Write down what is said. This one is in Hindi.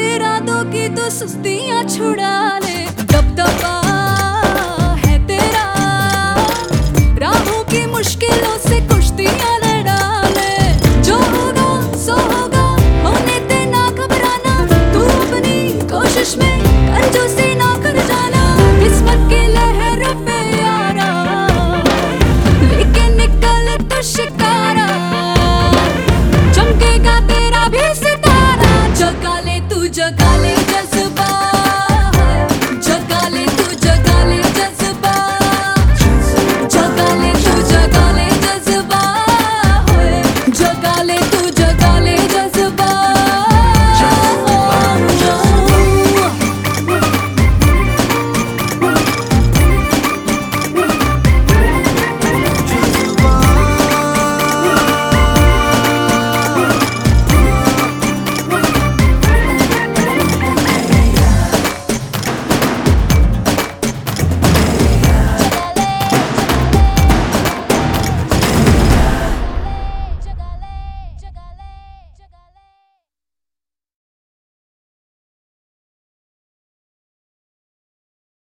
इरादों की तो सुस्तियाँ छुड़ा ले। दबदबा है तेरा। राहों की मुश्किलों से